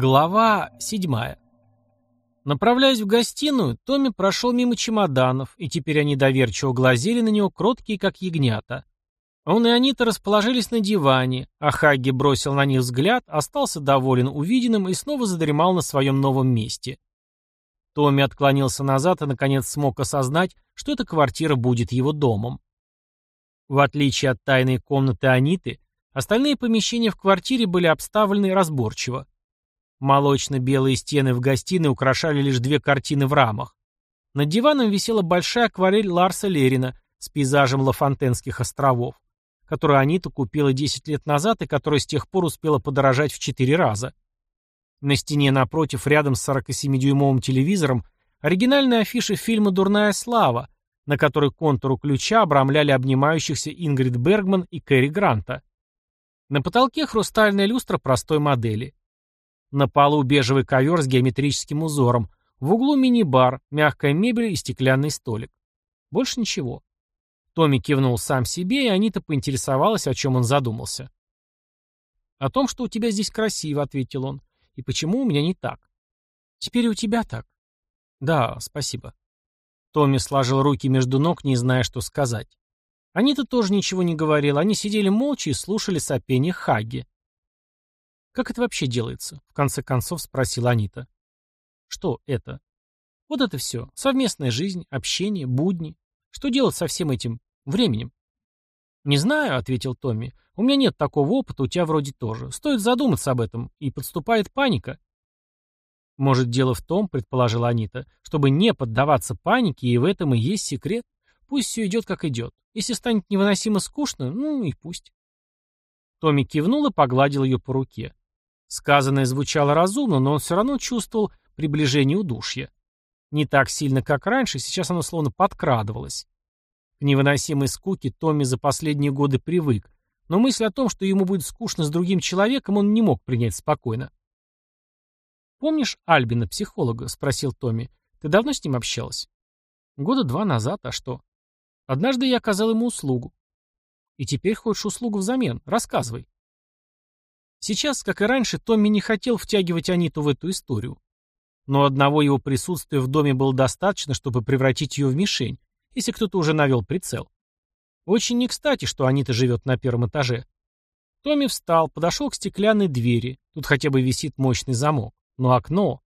Глава седьмая. Направляясь в гостиную, Томми прошел мимо чемоданов, и теперь они доверчиво глазели на него, кроткие, как ягнята. Он и Анита расположились на диване, а Хагги бросил на них взгляд, остался доволен увиденным и снова задремал на своем новом месте. Томми отклонился назад и, наконец, смог осознать, что эта квартира будет его домом. В отличие от тайной комнаты Аниты, остальные помещения в квартире были обставлены разборчиво. Молочно-белые стены в гостиной украшали лишь две картины в рамах. Над диваном висела большая акварель Ларса Лерина с пейзажем Лафонтенских островов, которую Анита купила 10 лет назад и которая с тех пор успела подорожать в 4 раза. На стене напротив, рядом с 47-дюймовым телевизором, оригинальная афиша фильма «Дурная слава», на которой контуру ключа обрамляли обнимающихся Ингрид Бергман и Кэрри Гранта. На потолке хрустальная люстра простой модели. На полу бежевый ковер с геометрическим узором. В углу мини-бар, мягкая мебель и стеклянный столик. Больше ничего. Томми кивнул сам себе, и Анита поинтересовалась, о чем он задумался. «О том, что у тебя здесь красиво», — ответил он. «И почему у меня не так?» «Теперь у тебя так». «Да, спасибо». Томми сложил руки между ног, не зная, что сказать. Анита тоже ничего не говорила, они сидели молча и слушали сопение Хаги. «Как это вообще делается?» — в конце концов спросила Анита. «Что это?» «Вот это все. Совместная жизнь, общение, будни. Что делать со всем этим временем?» «Не знаю», — ответил Томми. «У меня нет такого опыта, у тебя вроде тоже. Стоит задуматься об этом, и подступает паника». «Может, дело в том, — предположила Анита, — чтобы не поддаваться панике, и в этом и есть секрет. Пусть все идет, как идет. Если станет невыносимо скучно, ну и пусть». Томми кивнул и погладил ее по руке. Сказанное звучало разумно, но он все равно чувствовал приближение удушья. Не так сильно, как раньше, сейчас оно словно подкрадывалось. К невыносимой скуке Томми за последние годы привык, но мысль о том, что ему будет скучно с другим человеком, он не мог принять спокойно. «Помнишь Альбина, психолога?» — спросил Томми. «Ты давно с ним общалась?» «Года два назад, а что?» «Однажды я оказал ему услугу». «И теперь хочешь услугу взамен? Рассказывай». Сейчас, как и раньше, Томми не хотел втягивать Аниту в эту историю. Но одного его присутствия в доме было достаточно, чтобы превратить ее в мишень, если кто-то уже навел прицел. Очень не кстати, что Анита живет на первом этаже. Томми встал, подошел к стеклянной двери. Тут хотя бы висит мощный замок. Но окно...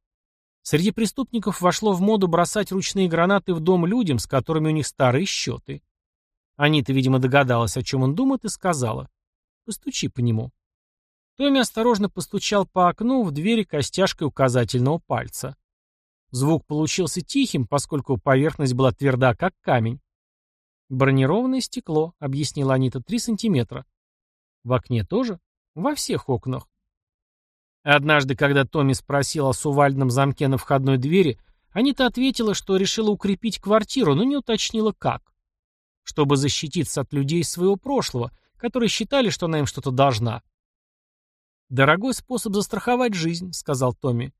Среди преступников вошло в моду бросать ручные гранаты в дом людям, с которыми у них старые счеты. Анита, видимо, догадалась, о чем он думает, и сказала. «Постучи по нему». Томми осторожно постучал по окну в двери костяшкой указательного пальца. Звук получился тихим, поскольку поверхность была тверда, как камень. «Бронированное стекло», — объяснила Анита, — «три сантиметра». «В окне тоже?» «Во всех окнах». Однажды, когда Томми спросил о сувальдном замке на входной двери, Анита ответила, что решила укрепить квартиру, но не уточнила, как. Чтобы защититься от людей своего прошлого, которые считали, что она им что-то должна. «Дорогой способ застраховать жизнь», — сказал Томми.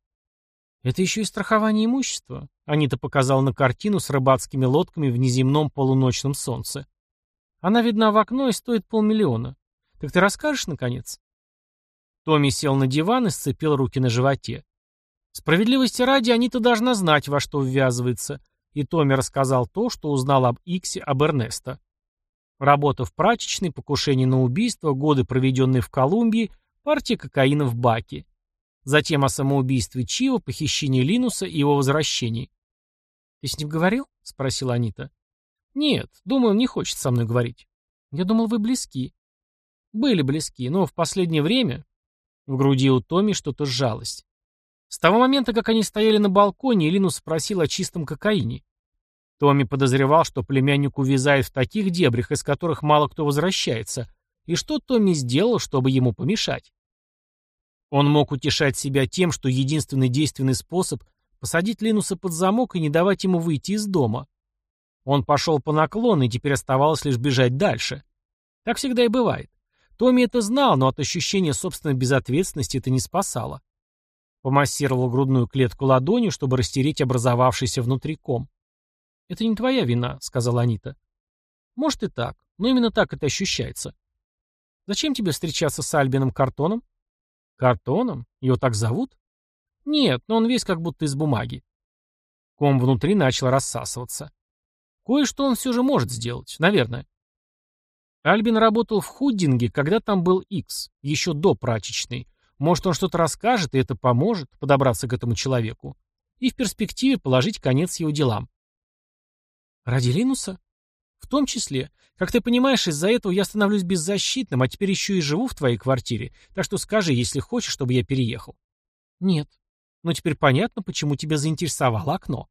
«Это еще и страхование имущества», — Анита показала на картину с рыбацкими лодками в неземном полуночном солнце. «Она видна в окно и стоит полмиллиона. Так ты расскажешь, наконец?» Томми сел на диван и сцепил руки на животе. Справедливости ради, Анита должна знать, во что ввязывается, и Томми рассказал то, что узнал об Иксе, об Эрнесто. Работа в прачечной, покушение на убийство, годы, проведенные в Колумбии партия кокаина в баке. Затем о самоубийстве Чива, похищении Линуса и его возвращении. «Ты с ним говорил?» — спросила Анита. «Нет, думаю, он не хочет со мной говорить. Я думал, вы близки». «Были близки, но в последнее время...» В груди у Томи что-то сжалось. С того момента, как они стояли на балконе, Линус спросил о чистом кокаине. Томми подозревал, что племянник увязает в таких дебрях, из которых мало кто возвращается, и что Томми сделал, чтобы ему помешать? Он мог утешать себя тем, что единственный действенный способ — посадить Линуса под замок и не давать ему выйти из дома. Он пошел по наклону, и теперь оставалось лишь бежать дальше. Так всегда и бывает. Томми это знал, но от ощущения собственной безответственности это не спасало. Помассировал грудную клетку ладонью, чтобы растереть образовавшийся внутри ком. «Это не твоя вина», — сказала Анита. «Может и так, но именно так это ощущается. Зачем тебе встречаться с Альбином Картоном? Картоном? Его так зовут? Нет, но он весь как будто из бумаги. Ком внутри начал рассасываться. Кое-что он все же может сделать, наверное. Альбин работал в Худдинге, когда там был Икс, еще до прачечной. Может, он что-то расскажет, и это поможет подобраться к этому человеку. И в перспективе положить конец его делам. Ради Линуса? В том числе. Как ты понимаешь, из-за этого я становлюсь беззащитным, а теперь еще и живу в твоей квартире. Так что скажи, если хочешь, чтобы я переехал. Нет. Но теперь понятно, почему тебя заинтересовало окно.